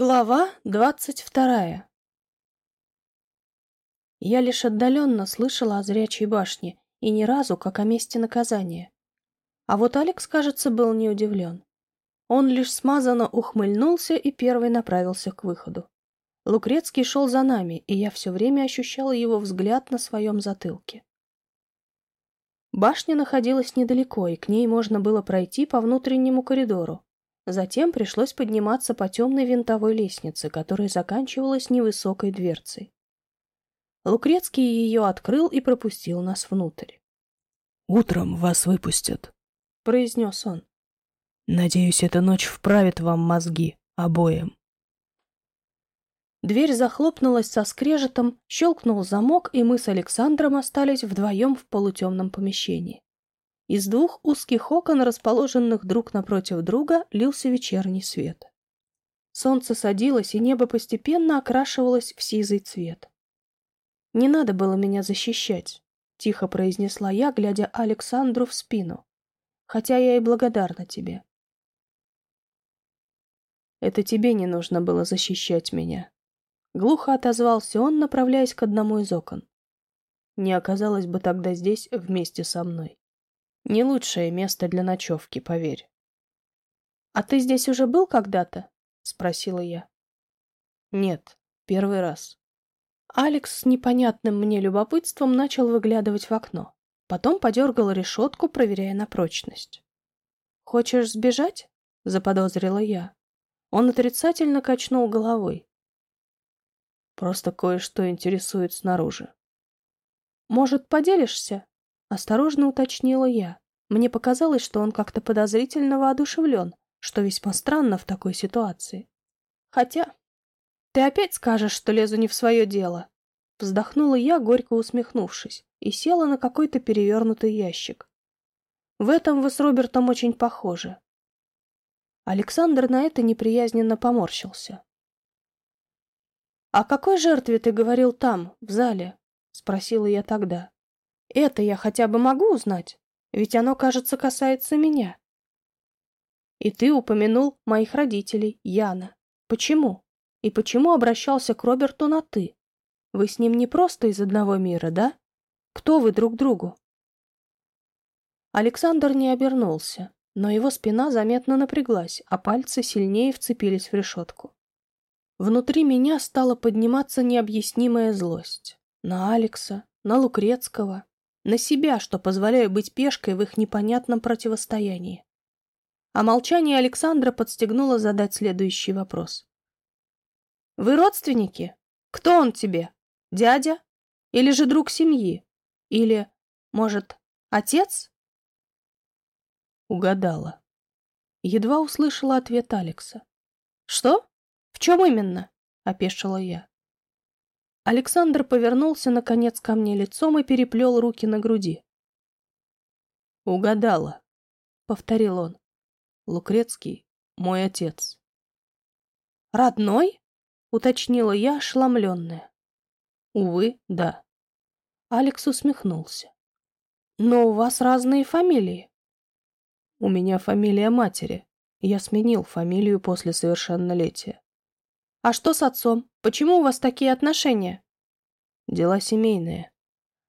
Глава двадцать вторая Я лишь отдаленно слышала о зрячей башне и ни разу как о месте наказания. А вот Алекс, кажется, был не удивлен. Он лишь смазанно ухмыльнулся и первый направился к выходу. Лукрецкий шел за нами, и я все время ощущала его взгляд на своем затылке. Башня находилась недалеко, и к ней можно было пройти по внутреннему коридору. Затем пришлось подниматься по темной винтовой лестнице, которая заканчивалась невысокой дверцей. Лукрецкий ее открыл и пропустил нас внутрь. «Утром вас выпустят», — произнес он. «Надеюсь, эта ночь вправит вам мозги обоим». Дверь захлопнулась со скрежетом, щелкнул замок, и мы с Александром остались вдвоем в полутемном помещении. Из двух узких окон, расположенных друг напротив друга, лился вечерний свет. Солнце садилось, и небо постепенно окрашивалось в сизый цвет. «Не надо было меня защищать», — тихо произнесла я, глядя Александру в спину. «Хотя я и благодарна тебе». «Это тебе не нужно было защищать меня», — глухо отозвался он, направляясь к одному из окон. «Не оказалось бы тогда здесь вместе со мной. Не лучшее место для ночевки, поверь». «А ты здесь уже был когда-то?» — спросила я. «Нет, первый раз». Алекс с непонятным мне любопытством начал выглядывать в окно. Потом подергал решетку, проверяя на прочность. «Хочешь сбежать?» — заподозрила я. Он отрицательно качнул головой. «Просто кое-что интересует снаружи». «Может, поделишься?» — осторожно уточнила я. Мне показалось, что он как-то подозрительно воодушевлен, что весьма странно в такой ситуации. Хотя «Ты опять скажешь, что лезу не в свое дело?» Вздохнула я, горько усмехнувшись, и села на какой-то перевернутый ящик. В этом вы с Робертом очень похожи. Александр на это неприязненно поморщился. «О какой жертве ты говорил там, в зале?» — спросила я тогда. «Это я хотя бы могу узнать, ведь оно, кажется, касается меня». «И ты упомянул моих родителей, Яна. Почему?» И почему обращался к Роберту на «ты»? Вы с ним не просто из одного мира, да? Кто вы друг другу?» Александр не обернулся, но его спина заметно напряглась, а пальцы сильнее вцепились в решетку. Внутри меня стала подниматься необъяснимая злость. На Алекса, на Лукрецкого, на себя, что позволяю быть пешкой в их непонятном противостоянии. А молчание Александра подстегнуло задать следующий вопрос. Вы родственники? Кто он тебе? Дядя? Или же друг семьи? Или, может, отец? Угадала. Едва услышала ответ Алекса. Что? В чем именно? Опешила я. Александр повернулся, наконец, ко мне лицом и переплел руки на груди. «Угадала», — повторил он. «Лукрецкий — мой отец». «Родной?» — уточнила я, ошеломленная. «Увы, да». Алекс усмехнулся. «Но у вас разные фамилии». «У меня фамилия матери. Я сменил фамилию после совершеннолетия». «А что с отцом? Почему у вас такие отношения?» «Дела семейные».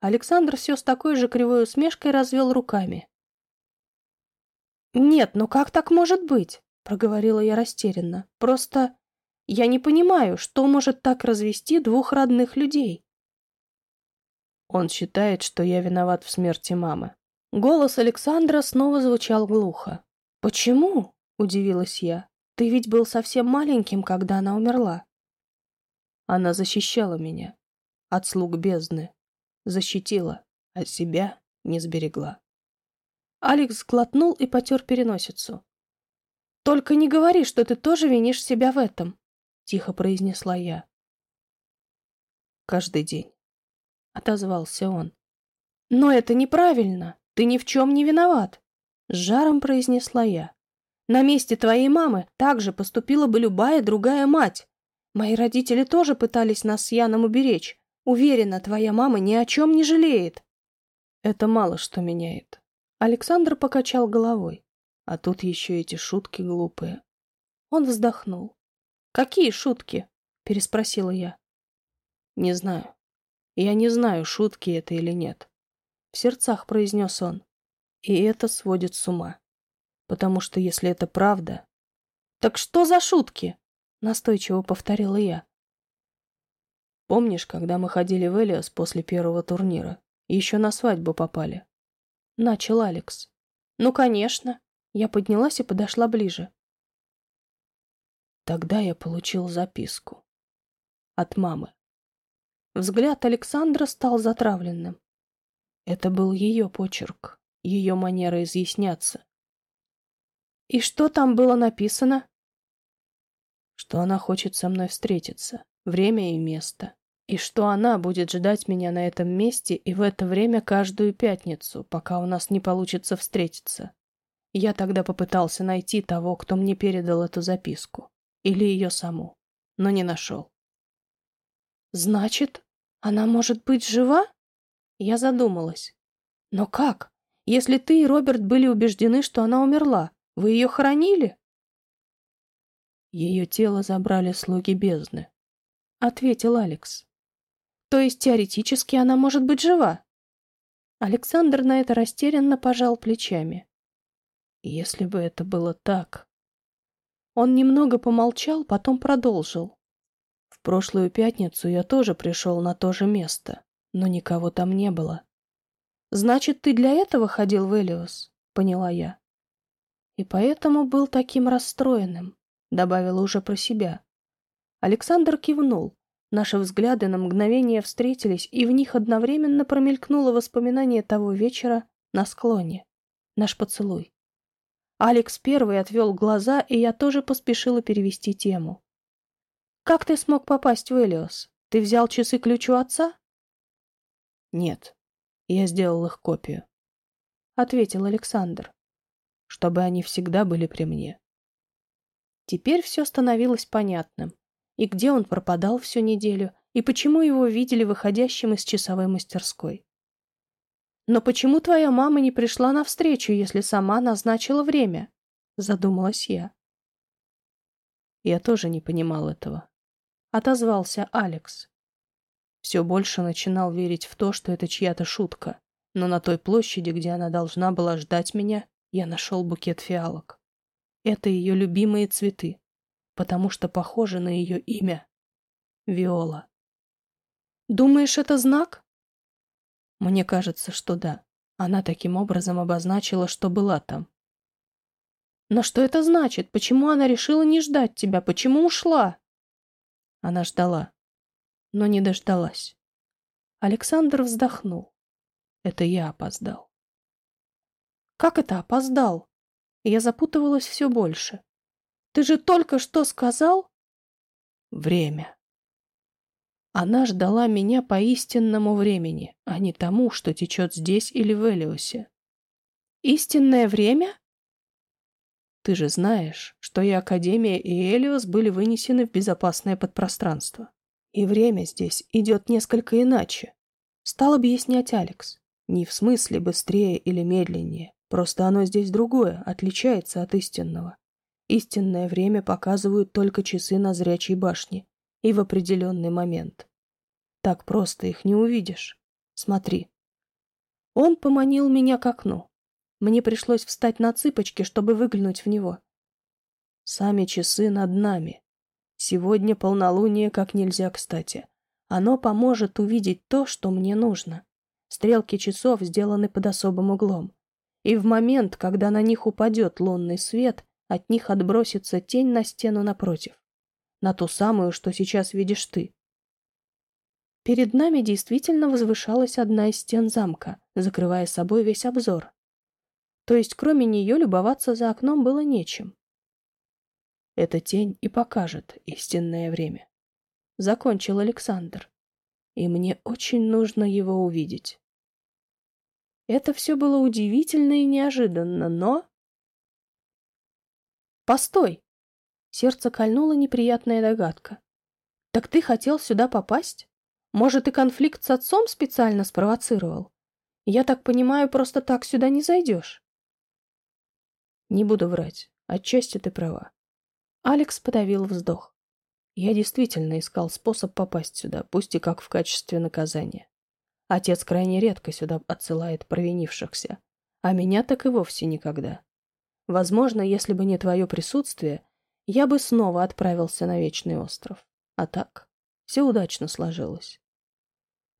Александр все с такой же кривой усмешкой развел руками. «Нет, ну как так может быть?» — проговорила я растерянно. «Просто я не понимаю, что может так развести двух родных людей. Он считает, что я виноват в смерти мамы. Голос Александра снова звучал глухо. «Почему?» — удивилась я. «Ты ведь был совсем маленьким, когда она умерла». Она защищала меня. От слуг бездны. Защитила, а себя не сберегла. Алекс глотнул и потер переносицу. «Только не говори, что ты тоже винишь себя в этом. — тихо произнесла я. «Каждый день», — отозвался он. «Но это неправильно. Ты ни в чем не виноват», — с жаром произнесла я. «На месте твоей мамы так же поступила бы любая другая мать. Мои родители тоже пытались нас с Яном уберечь. Уверена, твоя мама ни о чем не жалеет». «Это мало что меняет». Александр покачал головой. А тут еще эти шутки глупые. Он вздохнул. «Какие шутки?» — переспросила я. «Не знаю. Я не знаю, шутки это или нет», — в сердцах произнес он. И это сводит с ума. Потому что если это правда... «Так что за шутки?» — настойчиво повторила я. Помнишь, когда мы ходили в Элиас после первого турнира? Еще на свадьбу попали. Начал Алекс. Ну, конечно. Я поднялась и подошла ближе. Тогда я получил записку. От мамы. Взгляд Александра стал затравленным. Это был ее почерк, ее манера изъясняться. И что там было написано? Что она хочет со мной встретиться, время и место. И что она будет ждать меня на этом месте и в это время каждую пятницу, пока у нас не получится встретиться. Я тогда попытался найти того, кто мне передал эту записку. Или ее саму. Но не нашел. Значит, она может быть жива? Я задумалась. Но как? Если ты и Роберт были убеждены, что она умерла, вы ее хоронили? Ее тело забрали слуги бездны, — ответил Алекс. То есть теоретически она может быть жива? Александр на это растерянно пожал плечами. Если бы это было так, он немного помолчал, потом продолжил. В прошлую пятницу я тоже пришел на то же место, но никого там не было. «Значит, ты для этого ходил в Элиос?» — поняла я. «И поэтому был таким расстроенным», — добавила уже про себя. Александр кивнул. Наши взгляды на мгновение встретились, и в них одновременно промелькнуло воспоминание того вечера на склоне. Наш поцелуй. Алекс первый отвел глаза, и я тоже поспешила перевести тему. «Как ты смог попасть в Элиос? Ты взял часы-ключ у отца?» «Нет, я сделал их копию», — ответил Александр, «чтобы они всегда были при мне». Теперь все становилось понятным. И где он пропадал всю неделю, и почему его видели выходящим из часовой мастерской. «Но почему твоя мама не пришла навстречу, если сама назначила время?» — задумалась я. Я тоже не понимал этого. Отозвался Алекс. Все больше начинал верить в то, что это чья-то шутка. Но на той площади, где она должна была ждать меня, я нашел букет фиалок. Это ее любимые цветы, потому что похоже на ее имя. Виола. «Думаешь, это знак?» Мне кажется, что да. Она таким образом обозначила, что была там. Но что это значит? Почему она решила не ждать тебя? Почему ушла? Она ждала, но не дождалась. Александр вздохнул. Это я опоздал. Как это опоздал? Я запутывалась все больше. Ты же только что сказал... Время. Она ждала меня по истинному времени, а не тому, что течет здесь или в Элиосе. Истинное время? Ты же знаешь, что и Академия, и Элиос были вынесены в безопасное подпространство. И время здесь идет несколько иначе. Стал объяснять Алекс. Не в смысле быстрее или медленнее, просто оно здесь другое, отличается от истинного. Истинное время показывают только часы на зрячей башне, и в определенный момент. Так просто их не увидишь. Смотри. Он поманил меня к окну. Мне пришлось встать на цыпочки, чтобы выглянуть в него. Сами часы над нами. Сегодня полнолуние как нельзя кстати. Оно поможет увидеть то, что мне нужно. Стрелки часов сделаны под особым углом. И в момент, когда на них упадет лунный свет, от них отбросится тень на стену напротив на ту самую, что сейчас видишь ты. Перед нами действительно возвышалась одна из стен замка, закрывая собой весь обзор. То есть кроме нее любоваться за окном было нечем. Эта тень и покажет истинное время. Закончил Александр. И мне очень нужно его увидеть. Это все было удивительно и неожиданно, но... Постой! Сердце кольнула неприятная догадка. «Так ты хотел сюда попасть? Может, и конфликт с отцом специально спровоцировал? Я так понимаю, просто так сюда не зайдешь?» «Не буду врать. Отчасти ты права». Алекс подавил вздох. Я действительно искал способ попасть сюда, пусть и как в качестве наказания. Отец крайне редко сюда отсылает провинившихся, а меня так и вовсе никогда. Возможно, если бы не твое присутствие, я бы снова отправился на Вечный остров. А так, все удачно сложилось.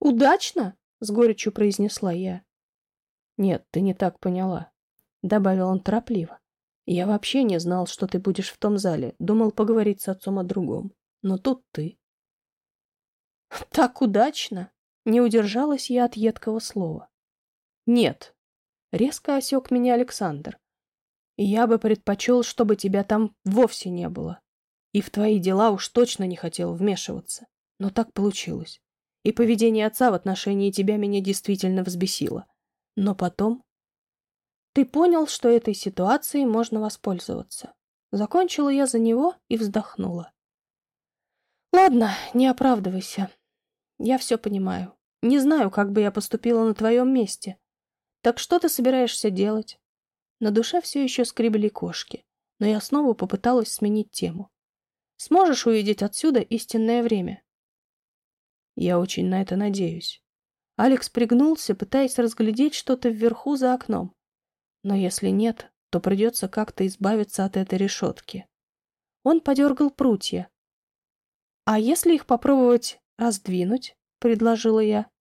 «Удачно?» — с горечью произнесла я. «Нет, ты не так поняла», — добавил он торопливо. «Я вообще не знал, что ты будешь в том зале, думал поговорить с отцом о другом. Но тут ты». «Так удачно!» — не удержалась я от едкого слова. «Нет», — резко осек меня Александр. «Я бы предпочел, чтобы тебя там вовсе не было. И в твои дела уж точно не хотел вмешиваться. Но так получилось. И поведение отца в отношении тебя меня действительно взбесило. Но потом... Ты понял, что этой ситуацией можно воспользоваться. Закончила я за него и вздохнула. Ладно, не оправдывайся. Я все понимаю. Не знаю, как бы я поступила на твоем месте. Так что ты собираешься делать? На душе все еще скребли кошки, но я снова попыталась сменить тему. Сможешь увидеть отсюда истинное время? Я очень на это надеюсь. Алекс пригнулся, пытаясь разглядеть что-то вверху за окном. Но если нет, то придется как-то избавиться от этой решетки. Он подергал прутья. «А если их попробовать раздвинуть?» — предложила я.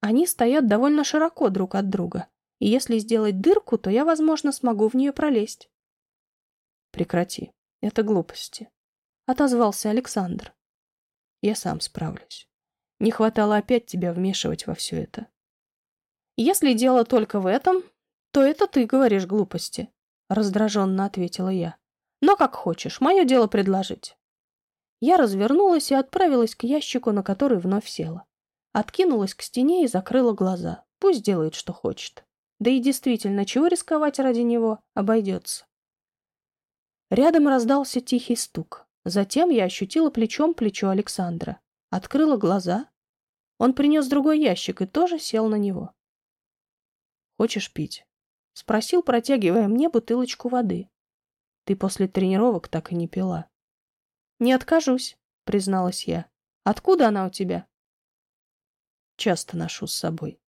«Они стоят довольно широко друг от друга, и если сделать дырку, то я, возможно, смогу в нее пролезть». «Прекрати. Это глупости», — отозвался Александр. «Я сам справлюсь». Не хватало опять тебя вмешивать во все это. Если дело только в этом, то это ты говоришь глупости, раздраженно ответила я. Но как хочешь, мое дело предложить. Я развернулась и отправилась к ящику, на который вновь села. Откинулась к стене и закрыла глаза. Пусть делает, что хочет. Да и действительно, чего рисковать ради него, обойдется. Рядом раздался тихий стук. Затем я ощутила плечом плечо Александра. Открыла глаза. Он принес другой ящик и тоже сел на него. «Хочешь пить?» — спросил, протягивая мне бутылочку воды. «Ты после тренировок так и не пила». «Не откажусь», — призналась я. «Откуда она у тебя?» «Часто ношу с собой».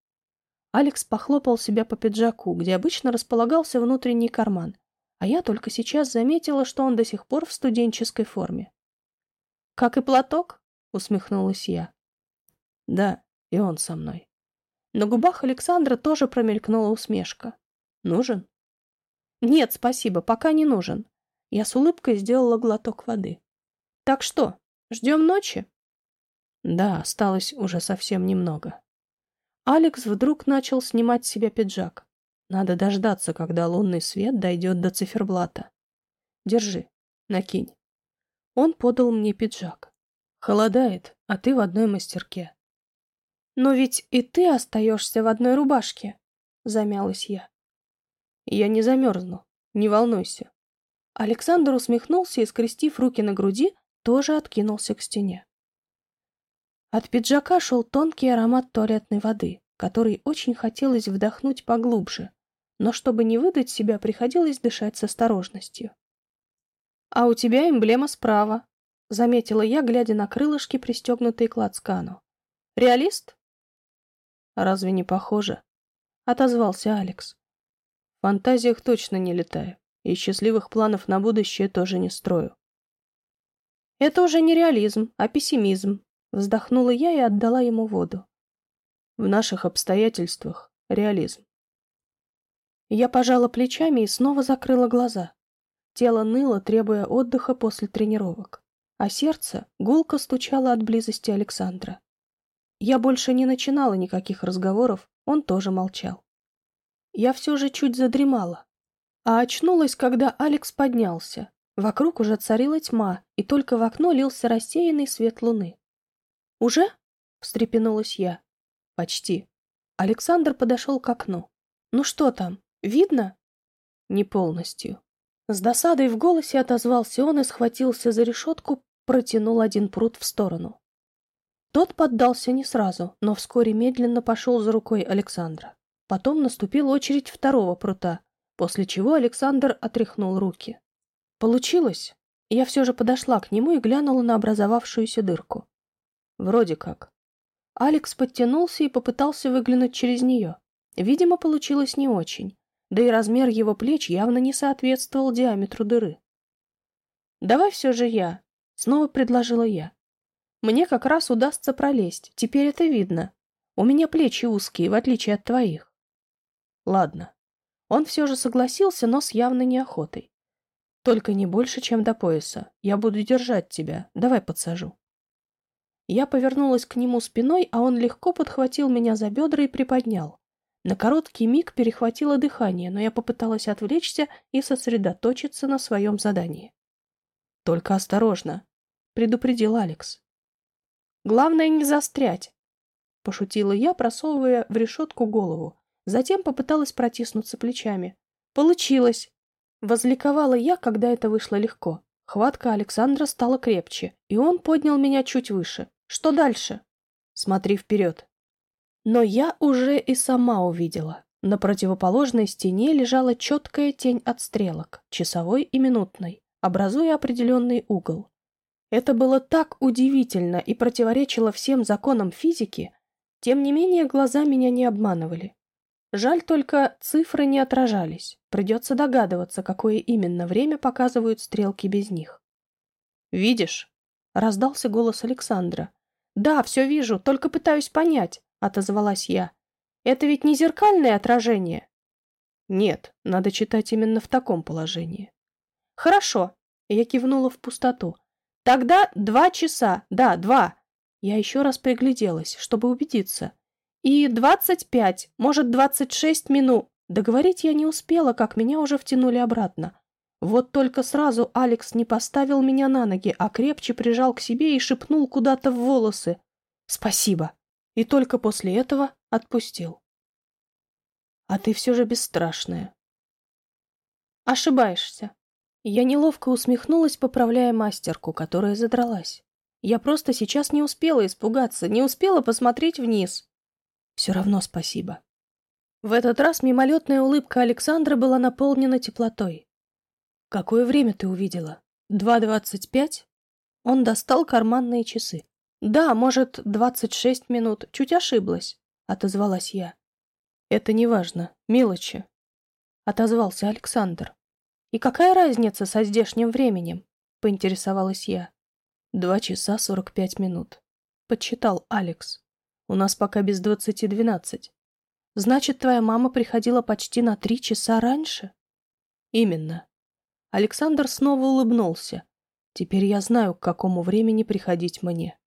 Алекс похлопал себя по пиджаку, где обычно располагался внутренний карман, а я только сейчас заметила, что он до сих пор в студенческой форме. «Как и платок?» усмехнулась я. Да, и он со мной. На губах Александра тоже промелькнула усмешка. Нужен? Нет, спасибо, пока не нужен. Я с улыбкой сделала глоток воды. Так что, ждем ночи? Да, осталось уже совсем немного. Алекс вдруг начал снимать с себя пиджак. Надо дождаться, когда лунный свет дойдет до циферблата. Держи, накинь. Он подал мне пиджак. Холодает, а ты в одной мастерке. Но ведь и ты остаешься в одной рубашке, замялась я. Я не замерзну, не волнуйся. Александр усмехнулся и, скрестив руки на груди, тоже откинулся к стене. От пиджака шел тонкий аромат туалетной воды, который очень хотелось вдохнуть поглубже, но чтобы не выдать себя, приходилось дышать с осторожностью. «А у тебя эмблема справа», — заметила я, глядя на крылышки, пристегнутые к лацкану. «Реалист?» «Разве не похоже?» — отозвался Алекс. «В фантазиях точно не летаю, и счастливых планов на будущее тоже не строю». «Это уже не реализм, а пессимизм», — вздохнула я и отдала ему воду. «В наших обстоятельствах реализм». Я пожала плечами и снова закрыла глаза. Тело ныло, требуя отдыха после тренировок а сердце гулко стучало от близости Александра. Я больше не начинала никаких разговоров, он тоже молчал. Я все же чуть задремала, а очнулась, когда Алекс поднялся. Вокруг уже царила тьма, и только в окно лился рассеянный свет луны. «Уже?» — встрепенулась я. «Почти». Александр подошел к окну. «Ну что там, видно?» «Не полностью». С досадой в голосе отозвался он и схватился за решетку, протянул один пруд в сторону. Тот поддался не сразу, но вскоре медленно пошел за рукой Александра. Потом наступила очередь второго прута, после чего Александр отряхнул руки. «Получилось?» Я все же подошла к нему и глянула на образовавшуюся дырку. Вроде как. Алекс подтянулся и попытался выглянуть через нее. Видимо, получилось не очень, да и размер его плеч явно не соответствовал диаметру дыры. «Давай все же я», — снова предложила я. «Мне как раз удастся пролезть, теперь это видно. У меня плечи узкие, в отличие от твоих». «Ладно». Он все же согласился, но с явной неохотой. «Только не больше, чем до пояса. Я буду держать тебя. Давай подсажу». Я повернулась к нему спиной, а он легко подхватил меня за бедра и приподнял. На короткий миг перехватило дыхание, но я попыталась отвлечься и сосредоточиться на своем задании. «Только осторожно», — предупредил Алекс. «Главное не застрять», — пошутила я, просовывая в решетку голову. Затем попыталась протиснуться плечами. «Получилось!» Возликовала я, когда это вышло легко. Хватка Александра стала крепче, и он поднял меня чуть выше. Что дальше? Смотри вперед. Но я уже и сама увидела. На противоположной стене лежала четкая тень от стрелок, часовой и минутной, образуя определенный угол. Это было так удивительно и противоречило всем законам физики, тем не менее глаза меня не обманывали. Жаль только, цифры не отражались. Придется догадываться, какое именно время показывают стрелки без них. «Видишь?» — раздался голос Александра. «Да, все вижу, только пытаюсь понять», — отозвалась я. «Это ведь не зеркальное отражение?» «Нет, надо читать именно в таком положении». «Хорошо», — я кивнула в пустоту. «Тогда два часа, да, два». Я еще раз пригляделась, чтобы убедиться. «И двадцать пять, может, двадцать шесть минут». Договорить я не успела, как меня уже втянули обратно. Вот только сразу Алекс не поставил меня на ноги, а крепче прижал к себе и шепнул куда-то в волосы. «Спасибо!» И только после этого отпустил. «А ты все же бесстрашная». «Ошибаешься». Я неловко усмехнулась, поправляя мастерку, которая задралась. Я просто сейчас не успела испугаться, не успела посмотреть вниз. Все равно спасибо. В этот раз мимолетная улыбка Александра была наполнена теплотой. «Какое время ты увидела? Два двадцать пять?» Он достал карманные часы. «Да, может, двадцать шесть минут. Чуть ошиблась», — отозвалась я. «Это не важно. Мелочи», — отозвался Александр. «И какая разница со здешним временем?» — поинтересовалась я. «Два часа сорок пять минут», — подсчитал Алекс. «У нас пока без двадцати двенадцать». «Значит, твоя мама приходила почти на три часа раньше?» «Именно. Александр снова улыбнулся. Теперь я знаю, к какому времени приходить мне.